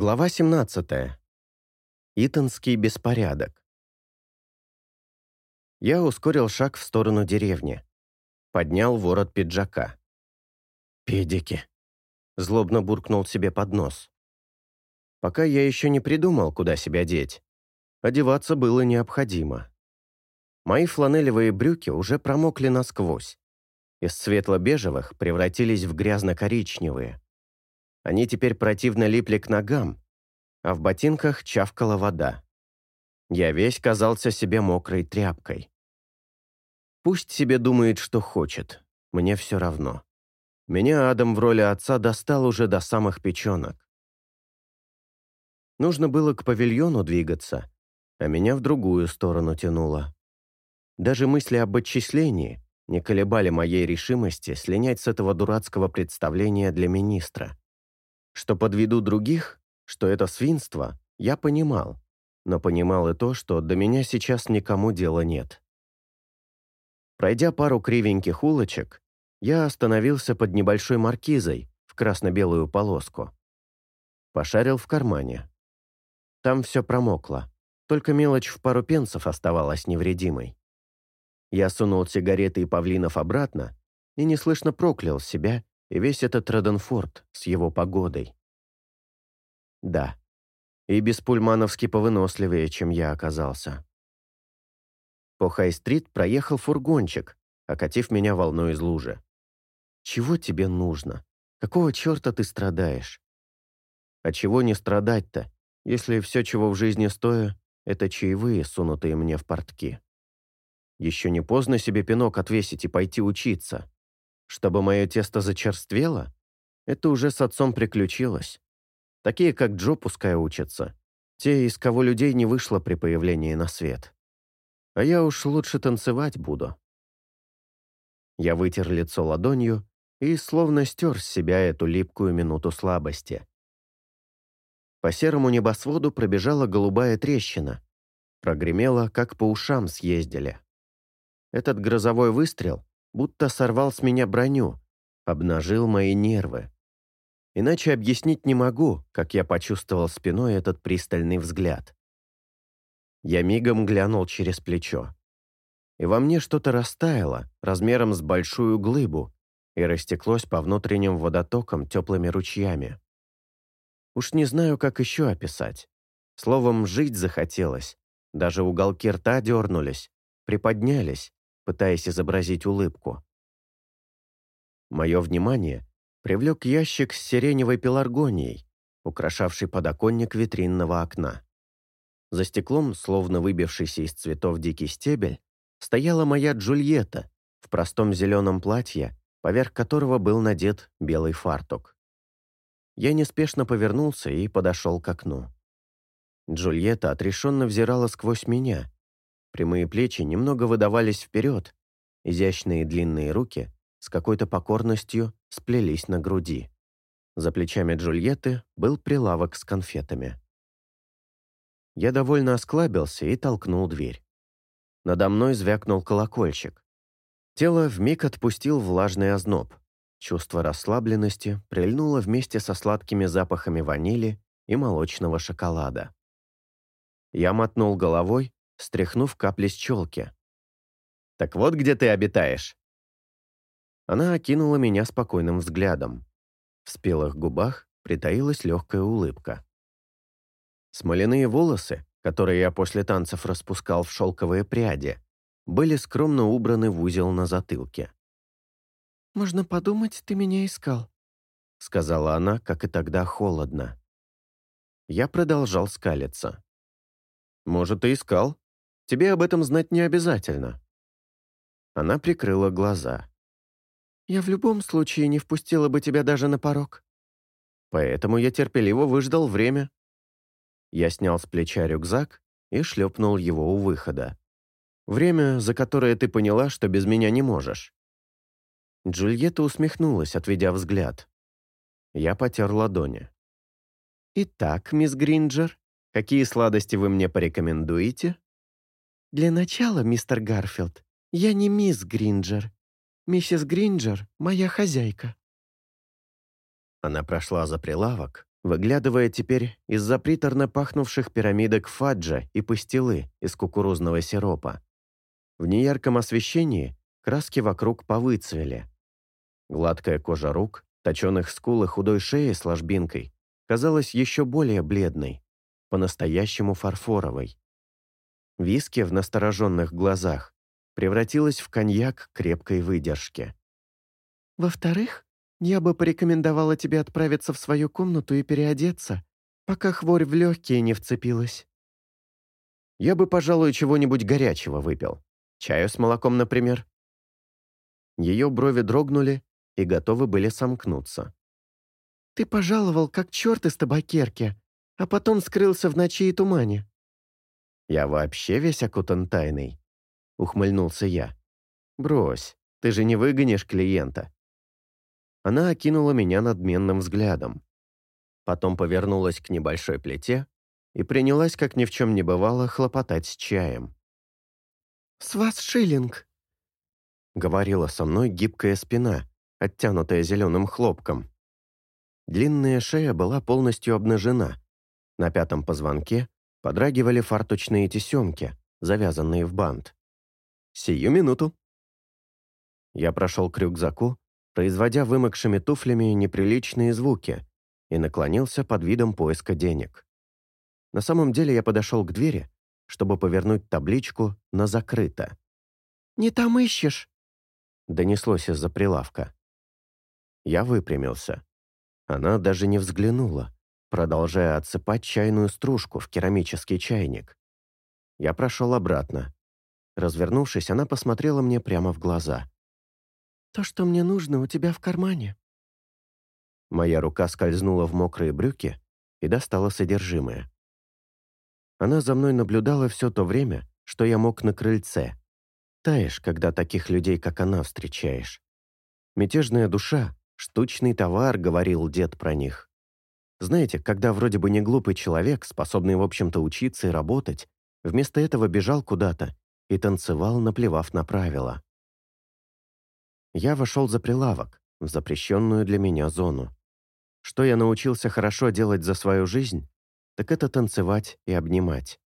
Глава 17. Итонский беспорядок. Я ускорил шаг в сторону деревни. Поднял ворот пиджака. «Педики!» — злобно буркнул себе под нос. Пока я еще не придумал, куда себя деть. Одеваться было необходимо. Мои фланелевые брюки уже промокли насквозь. Из светло-бежевых превратились в грязно-коричневые. Они теперь противно липли к ногам, а в ботинках чавкала вода. Я весь казался себе мокрой тряпкой. Пусть себе думает, что хочет, мне все равно. Меня Адам в роли отца достал уже до самых печенок. Нужно было к павильону двигаться, а меня в другую сторону тянуло. Даже мысли об отчислении не колебали моей решимости слинять с этого дурацкого представления для министра. Что подведу других, что это свинство, я понимал, но понимал и то, что до меня сейчас никому дела нет. Пройдя пару кривеньких улочек, я остановился под небольшой маркизой в красно-белую полоску. Пошарил в кармане. Там все промокло, только мелочь в пару пенсов оставалась невредимой. Я сунул сигареты и павлинов обратно и неслышно проклял себя и весь этот Роденфорд с его погодой. Да, и беспульмановски повыносливее, чем я оказался. По Хай-стрит проехал фургончик, окатив меня волной из лужи. Чего тебе нужно? Какого черта ты страдаешь? А чего не страдать-то, если все, чего в жизни стою, это чаевые, сунутые мне в портки? Еще не поздно себе пинок отвесить и пойти учиться. Чтобы мое тесто зачерствело? Это уже с отцом приключилось. Такие, как Джо, пускай учатся. Те, из кого людей не вышло при появлении на свет. А я уж лучше танцевать буду. Я вытер лицо ладонью и словно стер с себя эту липкую минуту слабости. По серому небосводу пробежала голубая трещина. Прогремела, как по ушам съездили. Этот грозовой выстрел будто сорвал с меня броню, обнажил мои нервы. Иначе объяснить не могу, как я почувствовал спиной этот пристальный взгляд. Я мигом глянул через плечо. И во мне что-то растаяло, размером с большую глыбу, и растеклось по внутренним водотокам теплыми ручьями. Уж не знаю, как еще описать. Словом, жить захотелось. Даже уголки рта дернулись, приподнялись, пытаясь изобразить улыбку. Мое внимание привлек ящик с сиреневой пеларгонией, украшавший подоконник витринного окна. За стеклом, словно выбившийся из цветов дикий стебель, стояла моя Джульетта в простом зеленом платье, поверх которого был надет белый фартук. Я неспешно повернулся и подошел к окну. Джульетта отрешенно взирала сквозь меня. Прямые плечи немного выдавались вперед, изящные длинные руки с какой-то покорностью сплелись на груди. За плечами Джульетты был прилавок с конфетами. Я довольно осклабился и толкнул дверь. Надо мной звякнул колокольчик. Тело вмиг отпустил влажный озноб. Чувство расслабленности прильнуло вместе со сладкими запахами ванили и молочного шоколада. Я мотнул головой, стряхнув капли с челки. «Так вот где ты обитаешь?» Она окинула меня спокойным взглядом. В спелых губах притаилась легкая улыбка. Смоляные волосы, которые я после танцев распускал в шелковые пряди, были скромно убраны в узел на затылке. «Можно подумать, ты меня искал», — сказала она, как и тогда, холодно. Я продолжал скалиться. «Может, и искал. Тебе об этом знать не обязательно». Она прикрыла глаза. Я в любом случае не впустила бы тебя даже на порог. Поэтому я терпеливо выждал время. Я снял с плеча рюкзак и шлепнул его у выхода. Время, за которое ты поняла, что без меня не можешь. Джульетта усмехнулась, отведя взгляд. Я потер ладони. «Итак, мисс Гринджер, какие сладости вы мне порекомендуете?» «Для начала, мистер Гарфилд, я не мисс Гринджер. Миссис Гринджер — моя хозяйка». Она прошла за прилавок, выглядывая теперь из-за приторно пахнувших пирамидок фаджа и пастилы из кукурузного сиропа. В неярком освещении краски вокруг повыцвели. Гладкая кожа рук, точеных скул и худой шеи с ложбинкой казалась еще более бледной, по-настоящему фарфоровой. Виски в настороженных глазах превратилась в коньяк крепкой выдержки. «Во-вторых, я бы порекомендовала тебе отправиться в свою комнату и переодеться, пока хворь в легкие не вцепилась». «Я бы, пожалуй, чего-нибудь горячего выпил. Чаю с молоком, например». Ее брови дрогнули и готовы были сомкнуться. «Ты пожаловал, как черт из табакерки, а потом скрылся в ночи и тумане». «Я вообще весь окутан тайной», — ухмыльнулся я. «Брось, ты же не выгонишь клиента». Она окинула меня надменным взглядом. Потом повернулась к небольшой плите и принялась, как ни в чем не бывало, хлопотать с чаем. «С вас шиллинг», — говорила со мной гибкая спина, оттянутая зеленым хлопком. Длинная шея была полностью обнажена. На пятом позвонке подрагивали фарточные тесемки, завязанные в бант. «Сию минуту». Я прошел к рюкзаку производя вымокшими туфлями неприличные звуки, и наклонился под видом поиска денег. На самом деле я подошел к двери, чтобы повернуть табличку на «закрыто». «Не там ищешь?» Донеслось из-за прилавка. Я выпрямился. Она даже не взглянула, продолжая отсыпать чайную стружку в керамический чайник. Я прошел обратно. Развернувшись, она посмотрела мне прямо в глаза. То, что мне нужно, у тебя в кармане». Моя рука скользнула в мокрые брюки и достала содержимое. Она за мной наблюдала все то время, что я мог на крыльце. Таешь, когда таких людей, как она, встречаешь. Мятежная душа — штучный товар, говорил дед про них. Знаете, когда вроде бы не глупый человек, способный, в общем-то, учиться и работать, вместо этого бежал куда-то и танцевал, наплевав на правила. Я вошел за прилавок, в запрещенную для меня зону. Что я научился хорошо делать за свою жизнь, так это танцевать и обнимать.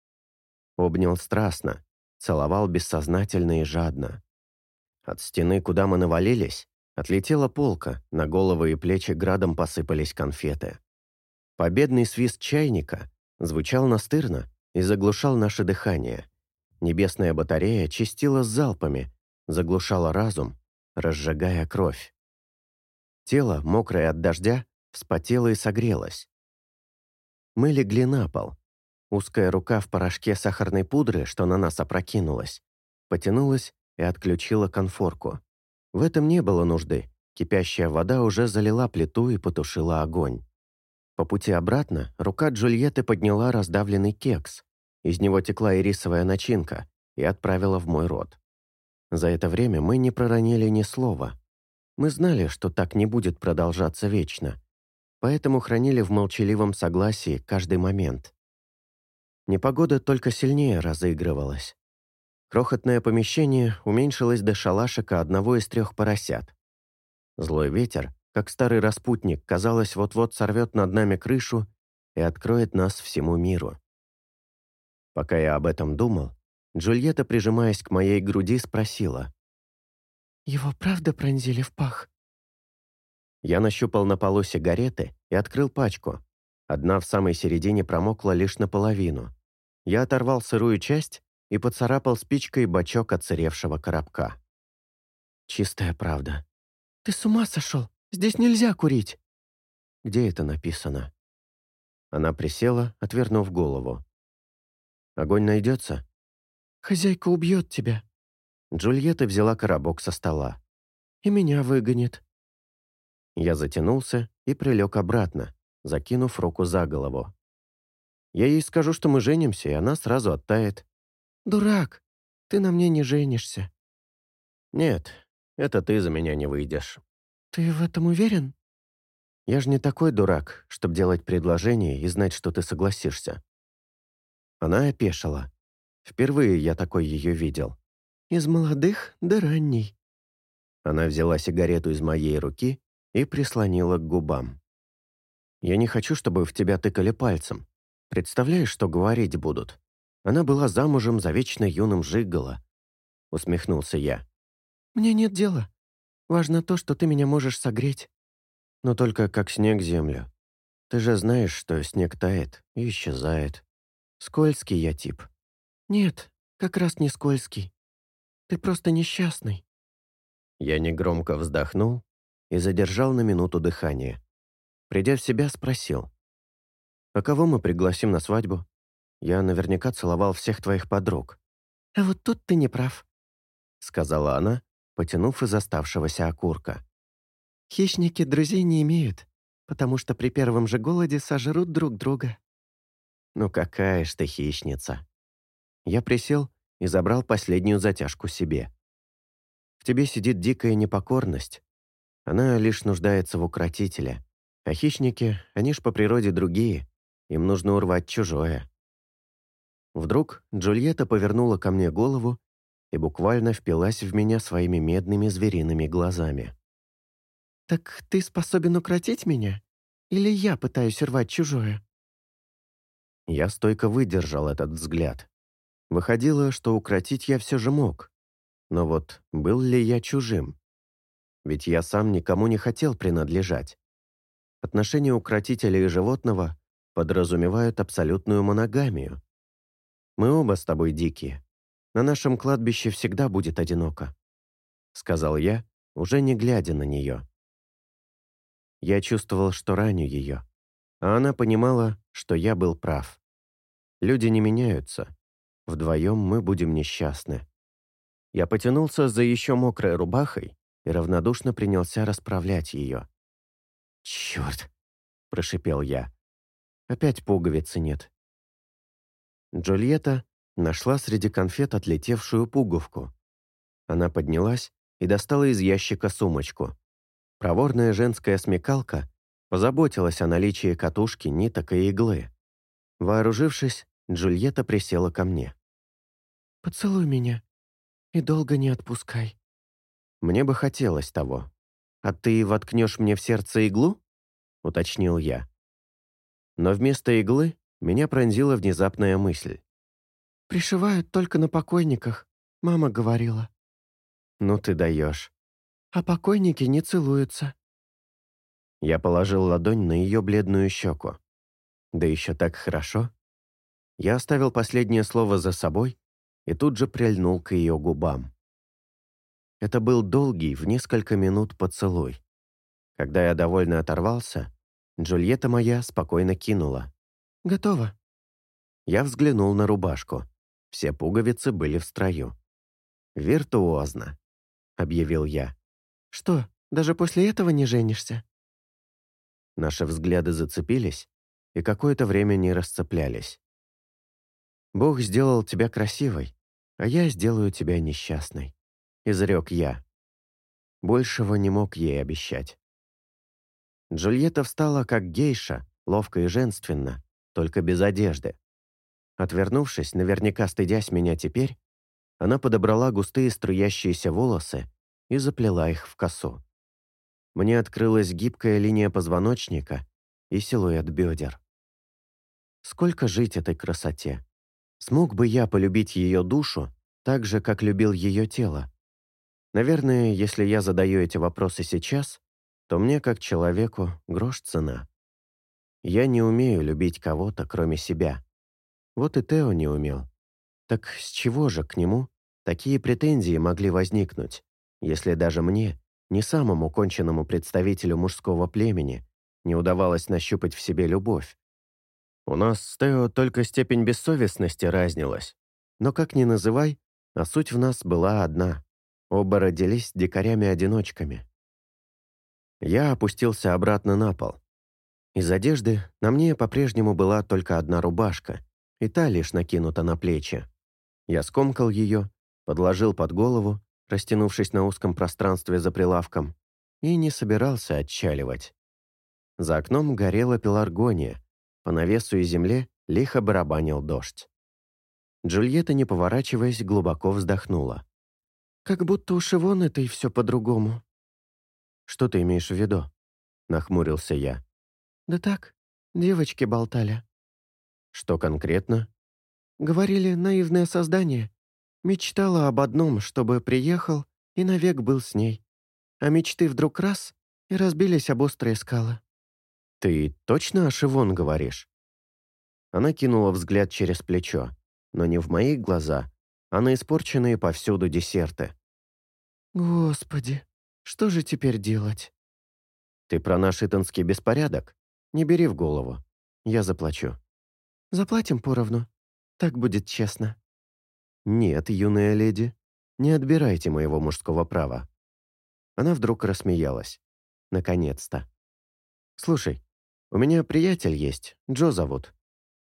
Обнял страстно, целовал бессознательно и жадно. От стены, куда мы навалились, отлетела полка, на головы и плечи градом посыпались конфеты. Победный свист чайника звучал настырно и заглушал наше дыхание. Небесная батарея чистила залпами, заглушала разум, разжигая кровь. Тело, мокрое от дождя, вспотело и согрелось. Мы легли на пол. Узкая рука в порошке сахарной пудры, что на нас опрокинулась, потянулась и отключила конфорку. В этом не было нужды. Кипящая вода уже залила плиту и потушила огонь. По пути обратно рука Джульетты подняла раздавленный кекс. Из него текла ирисовая начинка и отправила в мой рот. За это время мы не проронили ни слова. Мы знали, что так не будет продолжаться вечно, поэтому хранили в молчаливом согласии каждый момент. Непогода только сильнее разыгрывалась. Крохотное помещение уменьшилось до шалашика одного из трех поросят. Злой ветер, как старый распутник, казалось, вот-вот сорвет над нами крышу и откроет нас всему миру. Пока я об этом думал, Джульетта, прижимаясь к моей груди, спросила. «Его правда пронзили в пах?» Я нащупал на полу сигареты и открыл пачку. Одна в самой середине промокла лишь наполовину. Я оторвал сырую часть и поцарапал спичкой бачок отсыревшего коробка. Чистая правда. «Ты с ума сошел? Здесь нельзя курить!» «Где это написано?» Она присела, отвернув голову. «Огонь найдется?» Хозяйка убьет тебя». Джульетта взяла коробок со стола. «И меня выгонит». Я затянулся и прилег обратно, закинув руку за голову. Я ей скажу, что мы женимся, и она сразу оттает. «Дурак, ты на мне не женишься». «Нет, это ты за меня не выйдешь». «Ты в этом уверен?» «Я же не такой дурак, чтобы делать предложение и знать, что ты согласишься». Она опешила. Впервые я такой ее видел. Из молодых до ранней. Она взяла сигарету из моей руки и прислонила к губам. Я не хочу, чтобы в тебя тыкали пальцем. Представляешь, что говорить будут? Она была замужем за вечно юным Жигала. Усмехнулся я. «Мне нет дела. Важно то, что ты меня можешь согреть». Но только как снег землю. Ты же знаешь, что снег тает и исчезает. Скользкий я тип. «Нет, как раз не скользкий. Ты просто несчастный». Я негромко вздохнул и задержал на минуту дыхание. Придя в себя, спросил. «А кого мы пригласим на свадьбу? Я наверняка целовал всех твоих подруг». «А вот тут ты не прав», — сказала она, потянув из оставшегося окурка. «Хищники друзей не имеют, потому что при первом же голоде сожрут друг друга». «Ну какая ж ты хищница!» Я присел и забрал последнюю затяжку себе. В тебе сидит дикая непокорность. Она лишь нуждается в укротителе. А хищники, они ж по природе другие. Им нужно урвать чужое. Вдруг Джульетта повернула ко мне голову и буквально впилась в меня своими медными звериными глазами. «Так ты способен укротить меня? Или я пытаюсь рвать чужое?» Я стойко выдержал этот взгляд. Выходило, что укротить я все же мог. Но вот был ли я чужим? Ведь я сам никому не хотел принадлежать. Отношения укротителя и животного подразумевают абсолютную моногамию. Мы оба с тобой дикие. На нашем кладбище всегда будет одиноко», — сказал я, уже не глядя на нее. Я чувствовал, что раню ее, а она понимала, что я был прав. Люди не меняются. Вдвоем мы будем несчастны. Я потянулся за еще мокрой рубахой и равнодушно принялся расправлять ее. «Черт!» — прошипел я. «Опять пуговицы нет». Джульетта нашла среди конфет отлетевшую пуговку. Она поднялась и достала из ящика сумочку. Проворная женская смекалка позаботилась о наличии катушки, ниток и иглы. Вооружившись, Джульетта присела ко мне. «Поцелуй меня и долго не отпускай». Мне бы хотелось того. «А ты воткнешь мне в сердце иглу?» — уточнил я. Но вместо иглы меня пронзила внезапная мысль. «Пришивают только на покойниках», — мама говорила. «Ну ты даешь». «А покойники не целуются». Я положил ладонь на ее бледную щеку. Да еще так хорошо. Я оставил последнее слово за собой и тут же прильнул к ее губам. Это был долгий, в несколько минут поцелуй. Когда я довольно оторвался, Джульетта моя спокойно кинула. «Готово». Я взглянул на рубашку. Все пуговицы были в строю. «Виртуозно», — объявил я. «Что, даже после этого не женишься?» Наши взгляды зацепились и какое-то время не расцеплялись. «Бог сделал тебя красивой, а я сделаю тебя несчастной», — изрек я. Большего не мог ей обещать. Джульетта встала как гейша, ловко и женственно, только без одежды. Отвернувшись, наверняка стыдясь меня теперь, она подобрала густые струящиеся волосы и заплела их в косу. Мне открылась гибкая линия позвоночника и силуэт бедер. Сколько жить этой красоте? Смог бы я полюбить ее душу так же, как любил ее тело? Наверное, если я задаю эти вопросы сейчас, то мне, как человеку, грош цена. Я не умею любить кого-то, кроме себя. Вот и Тео не умел. Так с чего же к нему такие претензии могли возникнуть, если даже мне, не самому конченному представителю мужского племени, не удавалось нащупать в себе любовь? У нас с Тео только степень бессовестности разнилась. Но как ни называй, а суть в нас была одна. Оба родились дикарями-одиночками. Я опустился обратно на пол. Из одежды на мне по-прежнему была только одна рубашка, и та лишь накинута на плечи. Я скомкал ее, подложил под голову, растянувшись на узком пространстве за прилавком, и не собирался отчаливать. За окном горела пеларгония, по навесу и земле лихо барабанил дождь. Джульетта, не поворачиваясь, глубоко вздохнула. Как будто у Шивон это и все по-другому. Что ты имеешь в виду? Нахмурился я. «Да так, девочки болтали». «Что конкретно?» «Говорили, наивное создание. Мечтала об одном, чтобы приехал и навек был с ней. А мечты вдруг раз и разбились об острые скалы». «Ты точно о Шивон говоришь?» Она кинула взгляд через плечо, но не в мои глаза, а на испорченные повсюду десерты. «Господи, что же теперь делать?» «Ты про наш итонский беспорядок? Не бери в голову. Я заплачу». «Заплатим поровну. Так будет честно». «Нет, юная леди, не отбирайте моего мужского права». Она вдруг рассмеялась. Наконец-то. «Слушай, у меня приятель есть, Джо зовут.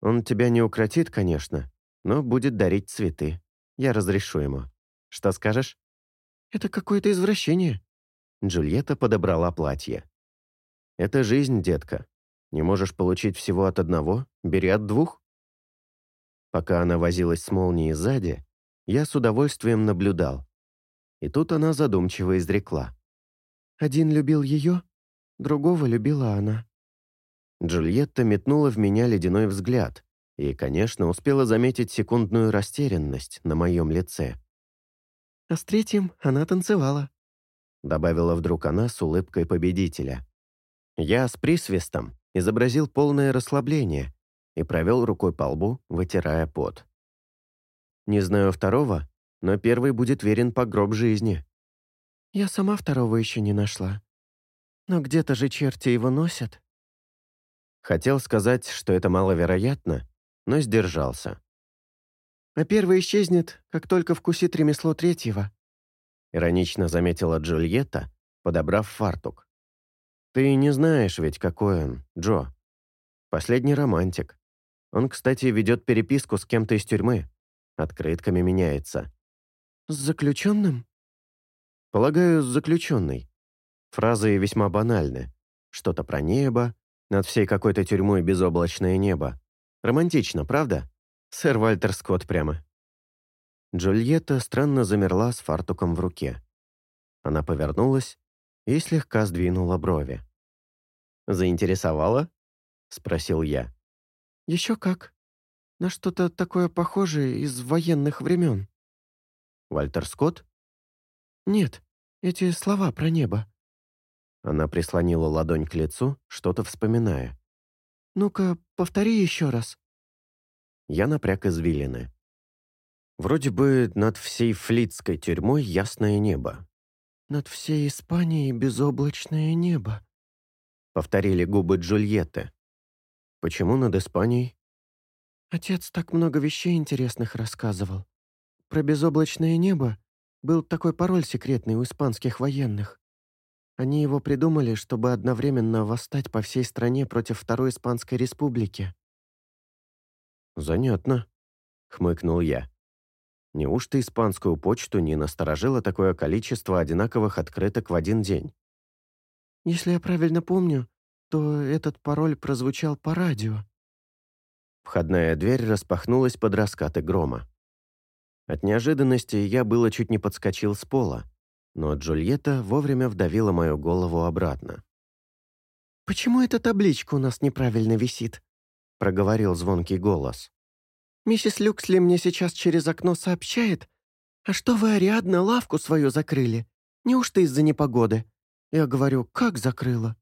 Он тебя не укротит, конечно, но будет дарить цветы. Я разрешу ему. Что скажешь?» «Это какое-то извращение». Джульетта подобрала платье. «Это жизнь, детка. Не можешь получить всего от одного? Бери от двух». Пока она возилась с молнией сзади, я с удовольствием наблюдал. И тут она задумчиво изрекла. «Один любил ее, другого любила она». Джульетта метнула в меня ледяной взгляд и, конечно, успела заметить секундную растерянность на моем лице. «А с третьим она танцевала», — добавила вдруг она с улыбкой победителя. Я с присвистом изобразил полное расслабление и провел рукой по лбу, вытирая пот. Не знаю второго, но первый будет верен по гроб жизни. «Я сама второго еще не нашла. Но где-то же черти его носят». Хотел сказать, что это маловероятно, но сдержался. «А первый исчезнет, как только вкусит ремесло третьего», иронично заметила Джульетта, подобрав фартук. «Ты не знаешь ведь, какой он, Джо. Последний романтик. Он, кстати, ведет переписку с кем-то из тюрьмы. Открытками меняется». «С заключенным?» «Полагаю, с заключенной. Фразы весьма банальны. Что-то про небо, над всей какой-то тюрьмой безоблачное небо. Романтично, правда? Сэр Вальтер Скотт прямо. Джульетта странно замерла с фартуком в руке. Она повернулась и слегка сдвинула брови. «Заинтересовала?» — спросил я. «Еще как. На что-то такое похожее из военных времен». «Вальтер Скотт?» «Нет, эти слова про небо. Она прислонила ладонь к лицу, что-то вспоминая. «Ну-ка, повтори еще раз». Я напряг извилины. Вроде бы над всей флитской тюрьмой ясное небо. «Над всей Испанией безоблачное небо», — повторили губы Джульетты. «Почему над Испанией?» «Отец так много вещей интересных рассказывал. Про безоблачное небо был такой пароль секретный у испанских военных. Они его придумали, чтобы одновременно восстать по всей стране против Второй Испанской Республики. «Занятно», — хмыкнул я. «Неужто испанскую почту не насторожило такое количество одинаковых открыток в один день?» «Если я правильно помню, то этот пароль прозвучал по радио». Входная дверь распахнулась под раскаты грома. От неожиданности я было чуть не подскочил с пола, но Джульетта вовремя вдавила мою голову обратно. «Почему эта табличка у нас неправильно висит?» — проговорил звонкий голос. «Миссис Люксли мне сейчас через окно сообщает, а что вы, Ариадна, лавку свою закрыли? Неужто из-за непогоды?» Я говорю, «Как закрыла?»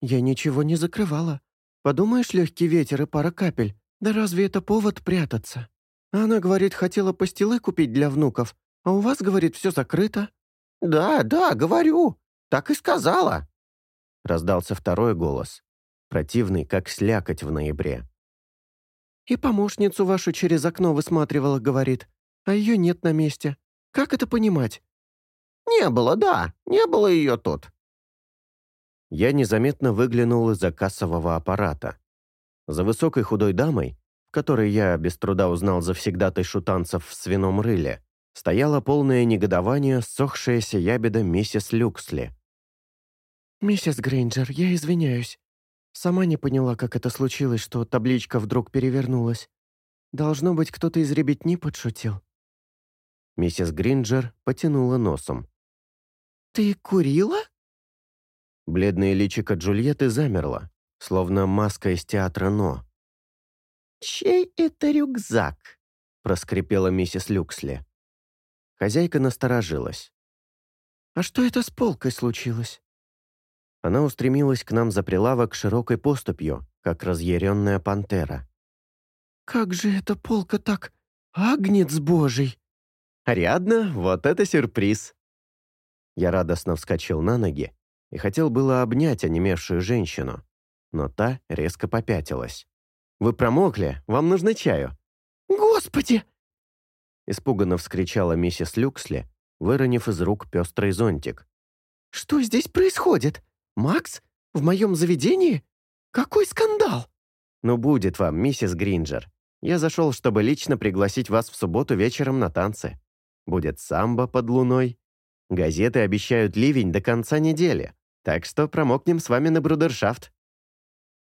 «Я ничего не закрывала. Подумаешь, легкий ветер и пара капель. Да разве это повод прятаться?» Она, говорит, хотела пастилы купить для внуков, а у вас, говорит, все закрыто. «Да, да, говорю. Так и сказала». Раздался второй голос, противный, как слякоть в ноябре. «И помощницу вашу через окно высматривала, говорит, а ее нет на месте. Как это понимать?» «Не было, да, не было ее тут». Я незаметно выглянул из-за кассового аппарата. За высокой худой дамой, в которой я без труда узнал завсегдатай шутанцев в свином рыле, стояло полное негодование сохшаяся ябеда миссис Люксли. «Миссис Грейнджер, я извиняюсь. Сама не поняла, как это случилось, что табличка вдруг перевернулась. Должно быть, кто-то из ребятни подшутил». Миссис Гринджер потянула носом. «Ты курила?» Бледное личико Джульетты замерло, словно маска из театра «Но». «Чей это рюкзак?» — проскрипела миссис Люксли. Хозяйка насторожилась. «А что это с полкой случилось?» Она устремилась к нам за прилавок широкой поступью, как разъяренная пантера. «Как же эта полка так? Агнец божий!» «Ариадна, вот это сюрприз!» Я радостно вскочил на ноги и хотел было обнять онемевшую женщину, но та резко попятилась. «Вы промокли? Вам нужно чаю?» «Господи!» Испуганно вскричала миссис Люксли, выронив из рук пестрый зонтик. «Что здесь происходит? Макс? В моем заведении? Какой скандал?» «Ну, будет вам, миссис Гринджер. Я зашел, чтобы лично пригласить вас в субботу вечером на танцы. Будет самбо под луной. Газеты обещают ливень до конца недели, так что промокнем с вами на брудершафт».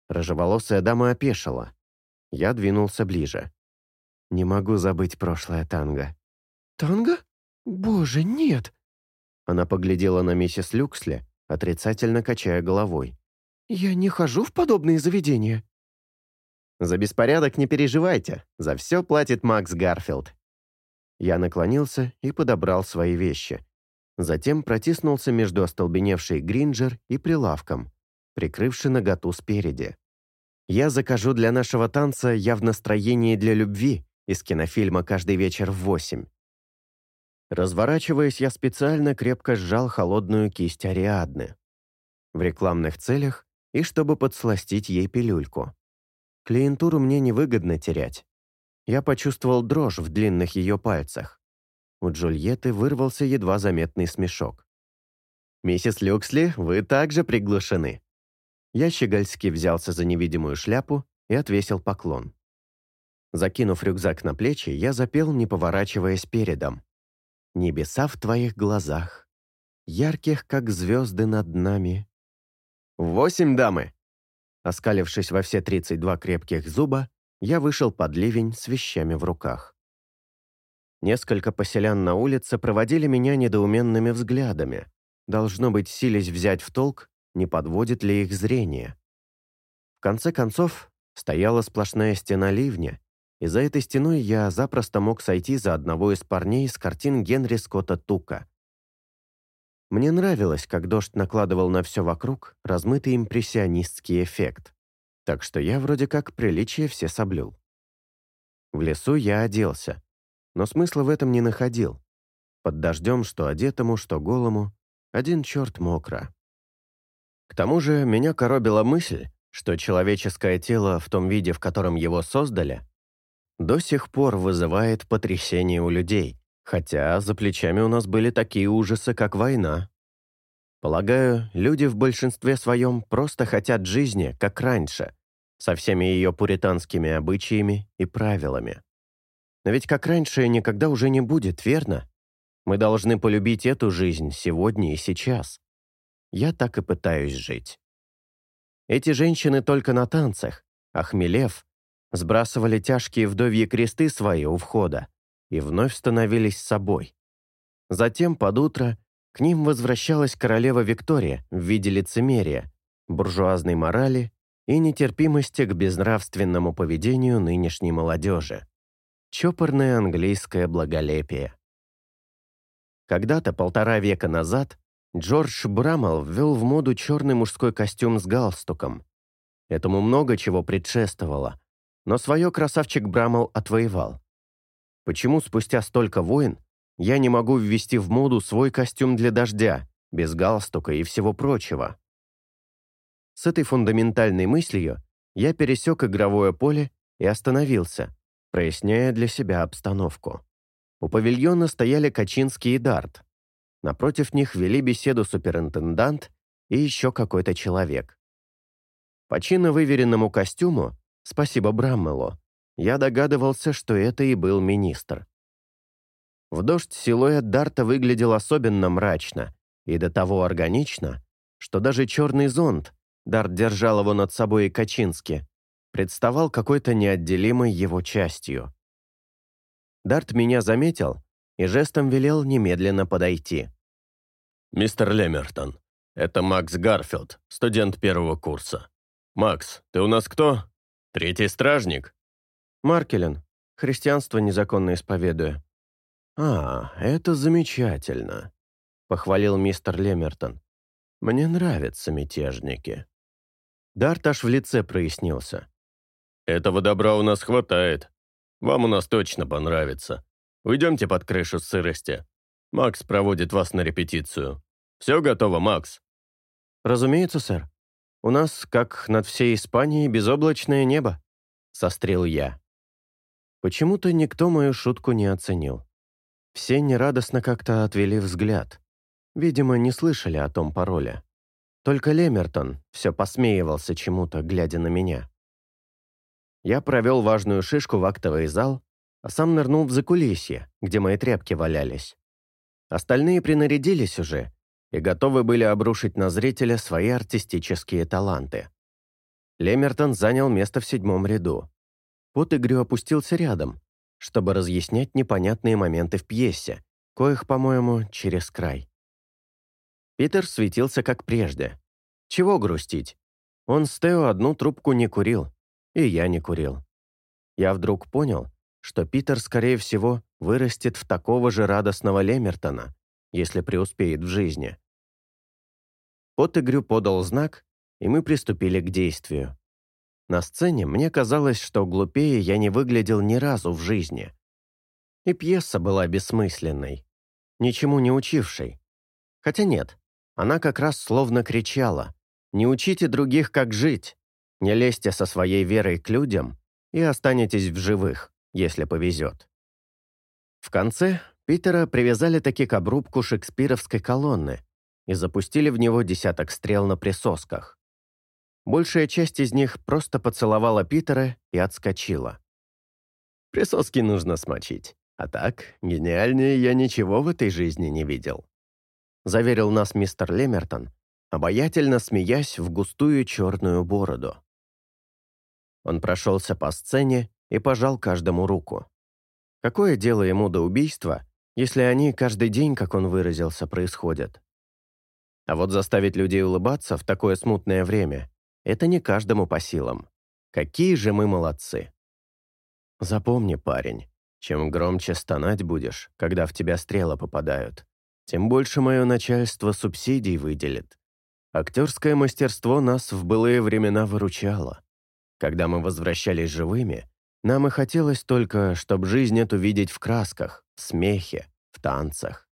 Рыжеволосая дама опешила. Я двинулся ближе. Не могу забыть прошлое танго. «Танго? Боже, нет!» Она поглядела на миссис Люксли, отрицательно качая головой. «Я не хожу в подобные заведения». «За беспорядок не переживайте, за все платит Макс Гарфилд». Я наклонился и подобрал свои вещи. Затем протиснулся между остолбеневшей Гринджер и прилавком, прикрывший наготу спереди. «Я закажу для нашего танца «Я в настроении для любви» из кинофильма «Каждый вечер в восемь». Разворачиваясь, я специально крепко сжал холодную кисть Ариадны. В рекламных целях и чтобы подсластить ей пилюльку. Клиентуру мне невыгодно терять. Я почувствовал дрожь в длинных ее пальцах. У Джульетты вырвался едва заметный смешок. «Миссис Люксли, вы также приглушены». Я щегольски взялся за невидимую шляпу и отвесил поклон. Закинув рюкзак на плечи, я запел, не поворачиваясь передом. «Небеса в твоих глазах, ярких, как звезды над нами». «Восемь, дамы!» Оскалившись во все 32 крепких зуба, я вышел под ливень с вещами в руках. Несколько поселян на улице проводили меня недоуменными взглядами. Должно быть, сились взять в толк, не подводит ли их зрение. В конце концов, стояла сплошная стена ливня, и за этой стеной я запросто мог сойти за одного из парней из картин Генри Скотта Тука. Мне нравилось, как дождь накладывал на все вокруг размытый импрессионистский эффект, так что я вроде как приличие все соблюл. В лесу я оделся, но смысла в этом не находил. Под дождем, что одетому, что голому, один черт мокро. К тому же меня коробила мысль, что человеческое тело в том виде, в котором его создали, до сих пор вызывает потрясение у людей, хотя за плечами у нас были такие ужасы, как война. Полагаю, люди в большинстве своем просто хотят жизни, как раньше, со всеми ее пуританскими обычаями и правилами. Но ведь как раньше никогда уже не будет, верно? Мы должны полюбить эту жизнь сегодня и сейчас. Я так и пытаюсь жить. Эти женщины только на танцах, а хмелев, сбрасывали тяжкие вдовьи кресты свои у входа и вновь становились собой. Затем под утро к ним возвращалась королева Виктория в виде лицемерия, буржуазной морали и нетерпимости к безнравственному поведению нынешней молодежи. Чопорное английское благолепие. Когда-то, полтора века назад, Джордж Браммел ввел в моду черный мужской костюм с галстуком. Этому много чего предшествовало, но свое красавчик Браммел отвоевал. Почему спустя столько войн я не могу ввести в моду свой костюм для дождя, без галстука и всего прочего? С этой фундаментальной мыслью я пересек игровое поле и остановился, проясняя для себя обстановку. У павильона стояли Качинский и Дарт. Напротив них вели беседу суперинтендант и еще какой-то человек. По чинно выверенному костюму Спасибо Браммелу. Я догадывался, что это и был министр. В дождь силуэт Дарта выглядел особенно мрачно и до того органично, что даже черный зонт, Дарт держал его над собой и Качински, представал какой-то неотделимой его частью. Дарт меня заметил и жестом велел немедленно подойти. «Мистер Лемертон, это Макс Гарфилд, студент первого курса. «Макс, ты у нас кто? Третий стражник?» «Маркелен. Христианство незаконно исповедуя». «А, это замечательно», — похвалил мистер Лемертон. «Мне нравятся мятежники». Дарт аж в лице прояснился. «Этого добра у нас хватает. Вам у нас точно понравится. Уйдемте под крышу сырости. Макс проводит вас на репетицию. Все готово, Макс?» «Разумеется, сэр. У нас, как над всей Испанией, безоблачное небо», — сострил я. Почему-то никто мою шутку не оценил. Все нерадостно как-то отвели взгляд. Видимо, не слышали о том пароле. Только Лемертон все посмеивался чему-то, глядя на меня. Я провел важную шишку в актовый зал, а сам нырнул в закулисье, где мои тряпки валялись. Остальные принарядились уже и готовы были обрушить на зрителя свои артистические таланты. Лемертон занял место в седьмом ряду. Потыгрю опустился рядом, чтобы разъяснять непонятные моменты в пьесе, коих, по-моему, через край. Питер светился как прежде. Чего грустить? Он с Тео одну трубку не курил, и я не курил. Я вдруг понял, что Питер, скорее всего, вырастет в такого же радостного Лемертона, если преуспеет в жизни. Потыгрю подал знак, и мы приступили к действию. На сцене мне казалось, что глупее я не выглядел ни разу в жизни. И пьеса была бессмысленной, ничему не учившей. Хотя нет, она как раз словно кричала «Не учите других, как жить, не лезьте со своей верой к людям и останетесь в живых, если повезет». В конце Питера привязали таки к обрубку шекспировской колонны и запустили в него десяток стрел на присосках. Большая часть из них просто поцеловала Питера и отскочила. Присоски нужно смочить. А так, гениальнее я ничего в этой жизни не видел. Заверил нас мистер Лемертон, обаятельно смеясь в густую черную бороду. Он прошелся по сцене и пожал каждому руку. Какое дело ему до убийства, если они каждый день, как он выразился, происходят? А вот заставить людей улыбаться в такое смутное время это не каждому по силам. Какие же мы молодцы. Запомни, парень, чем громче стонать будешь, когда в тебя стрелы попадают, тем больше мое начальство субсидий выделит. Актерское мастерство нас в былые времена выручало. Когда мы возвращались живыми, нам и хотелось только, чтобы жизнь эту видеть в красках, в смехе, в танцах.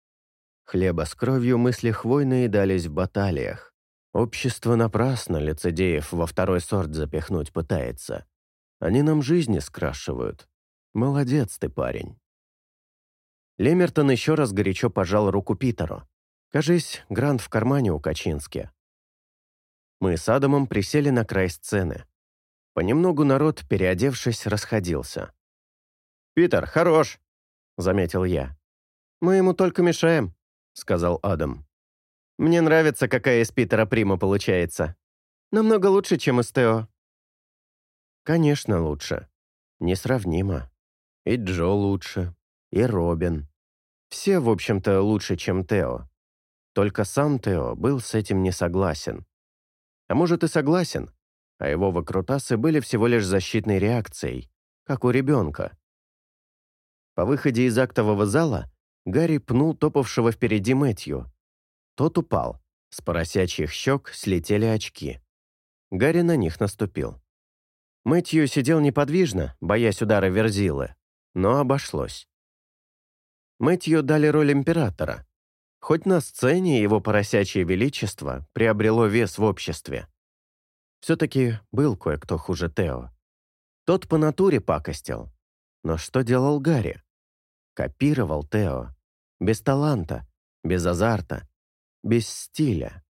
Хлеба с кровью мысли хвойные дались в баталиях. Общество напрасно лицедеев во второй сорт запихнуть пытается. Они нам жизни скрашивают. Молодец ты, парень. Лемертон еще раз горячо пожал руку Питеру. Кажись, грант в кармане у Качински. Мы с Адамом присели на край сцены. Понемногу народ, переодевшись, расходился. «Питер, хорош!» — заметил я. «Мы ему только мешаем», — сказал Адам. Мне нравится, какая из Питера Прима получается. Намного лучше, чем из Тео». «Конечно, лучше. Несравнимо. И Джо лучше, и Робин. Все, в общем-то, лучше, чем Тео. Только сам Тео был с этим не согласен. А может и согласен, а его выкрутасы были всего лишь защитной реакцией, как у ребенка. По выходе из актового зала Гарри пнул топавшего впереди Мэтью, тот упал. С поросячьих щек слетели очки. Гарри на них наступил. Мэтью сидел неподвижно, боясь удара Верзилы, но обошлось. Мэтью дали роль императора. Хоть на сцене его поросячье величество приобрело вес в обществе. Все-таки был кое-кто хуже Тео. Тот по натуре пакостил. Но что делал Гарри? Копировал Тео. Без таланта, без азарта, без стиля.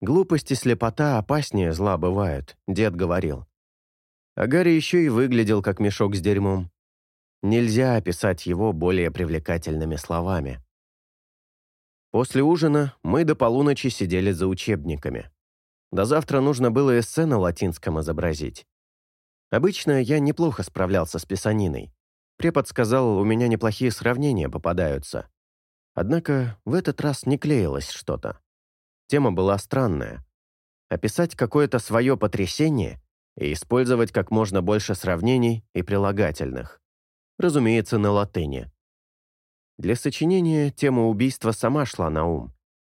Глупость и слепота опаснее зла бывают, дед говорил. А Гарри еще и выглядел как мешок с дерьмом. Нельзя описать его более привлекательными словами. После ужина мы до полуночи сидели за учебниками. До завтра нужно было эссе на латинском изобразить. Обычно я неплохо справлялся с писаниной. Препод сказал, у меня неплохие сравнения попадаются. Однако в этот раз не клеилось что-то. Тема была странная. Описать какое-то свое потрясение и использовать как можно больше сравнений и прилагательных. Разумеется, на латыни. Для сочинения тема убийства сама шла на ум,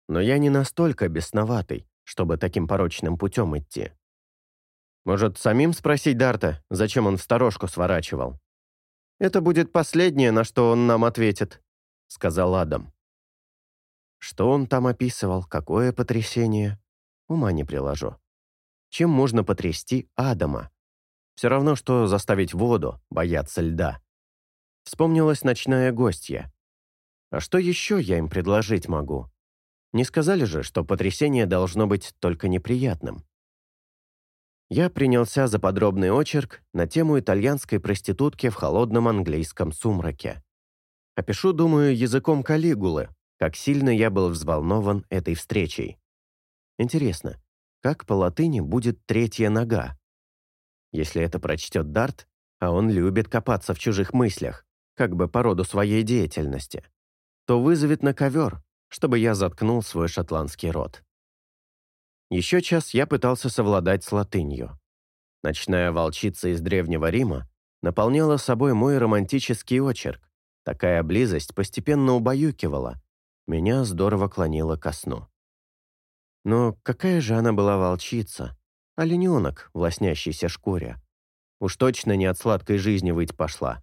но я не настолько бесноватый, чтобы таким порочным путем идти. Может, самим спросить Дарта, зачем он в сторожку сворачивал? «Это будет последнее, на что он нам ответит», — сказал Адам. Что он там описывал, какое потрясение, ума не приложу. Чем можно потрясти Адама? Все равно, что заставить воду бояться льда. Вспомнилась ночная гостья. А что еще я им предложить могу? Не сказали же, что потрясение должно быть только неприятным. Я принялся за подробный очерк на тему итальянской проститутки в холодном английском сумраке. Опишу, думаю, языком Калигулы, как сильно я был взволнован этой встречей. Интересно, как по латыни будет третья нога? Если это прочтет Дарт, а он любит копаться в чужих мыслях, как бы по роду своей деятельности, то вызовет на ковер, чтобы я заткнул свой шотландский рот. Еще час я пытался совладать с латынью. Ночная волчица из Древнего Рима наполняла собой мой романтический очерк. Такая близость постепенно убаюкивала. Меня здорово клонило ко сну. Но какая же она была волчица? Олененок в лоснящейся шкуре. Уж точно не от сладкой жизни выть пошла.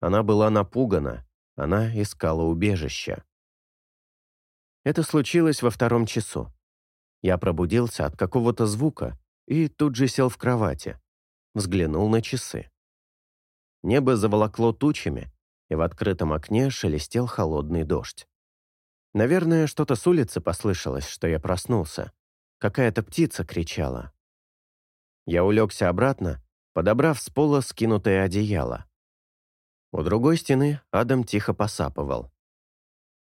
Она была напугана, она искала убежища. Это случилось во втором часу. Я пробудился от какого-то звука и тут же сел в кровати. Взглянул на часы. Небо заволокло тучами, и в открытом окне шелестел холодный дождь. Наверное, что-то с улицы послышалось, что я проснулся. Какая-то птица кричала. Я улегся обратно, подобрав с пола скинутое одеяло. У другой стены Адам тихо посапывал.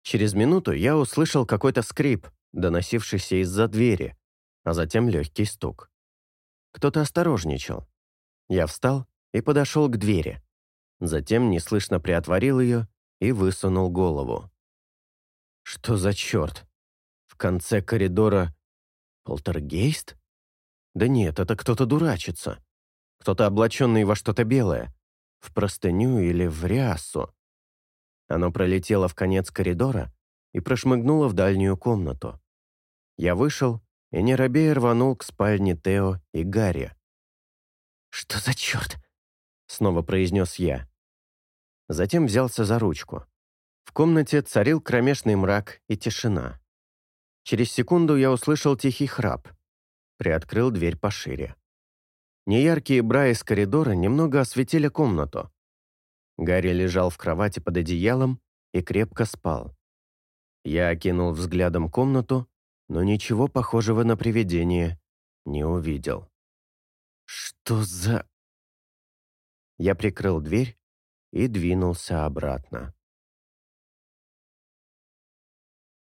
Через минуту я услышал какой-то скрип, доносившийся из-за двери, а затем легкий стук. Кто-то осторожничал. Я встал и подошел к двери. Затем неслышно приотворил ее и высунул голову. Что за черт? В конце коридора полтергейст? Да нет, это кто-то дурачится. Кто-то облаченный во что-то белое в простыню или в рясу. Оно пролетело в конец коридора и прошмыгнуло в дальнюю комнату. Я вышел и, не рванул к спальне Тео и Гарри. «Что за черт?» — снова произнес я. Затем взялся за ручку. В комнате царил кромешный мрак и тишина. Через секунду я услышал тихий храп. Приоткрыл дверь пошире. Неяркие бра из коридора немного осветили комнату. Гарри лежал в кровати под одеялом и крепко спал. Я окинул взглядом комнату, но ничего похожего на привидение не увидел. «Что за...» Я прикрыл дверь и двинулся обратно.